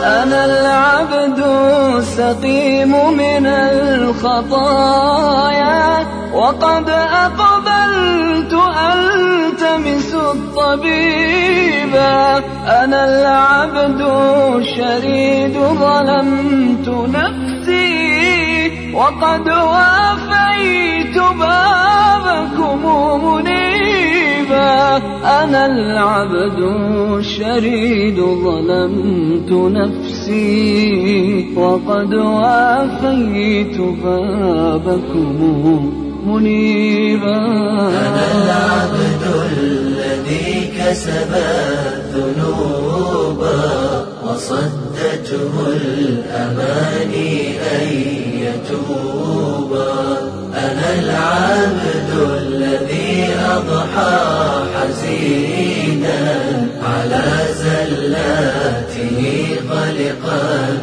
أنا العبد السقيم من الخطايا وقد أقبلت ألتمس الطبيب. أنا العبد الشريد ظلمت نفسي وقد وافيت بابكم أنا العبد الشريد ظلمت نفسي وقد وافيت بابكم منيبا. أنا العبد الذي كسب الذنوب وصدته الأماني أن يتوبا أنا العبد الذي أضحى على زلاته قلقا